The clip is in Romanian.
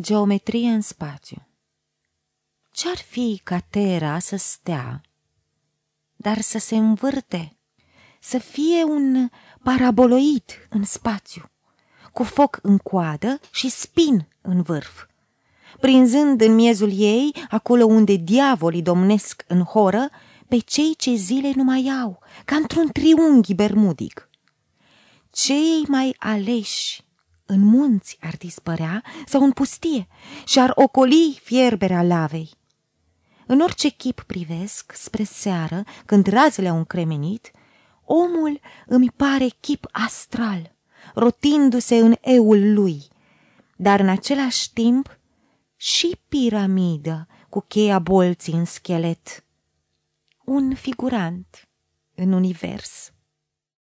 Geometrie în spațiu Ce-ar fi ca Terra să stea, dar să se învârte, să fie un paraboloid în spațiu, cu foc în coadă și spin în vârf, prinzând în miezul ei, acolo unde diavolii domnesc în horă, pe cei ce zile nu mai au, ca într-un triunghi bermudic. Cei mai aleși în munți ar dispărea sau în pustie și ar ocoli fierberea lavei. În orice chip privesc, spre seară, când razele au încremenit, omul îmi pare chip astral, rotindu-se în eul lui, dar în același timp și piramidă cu cheia bolții în schelet. Un figurant în univers.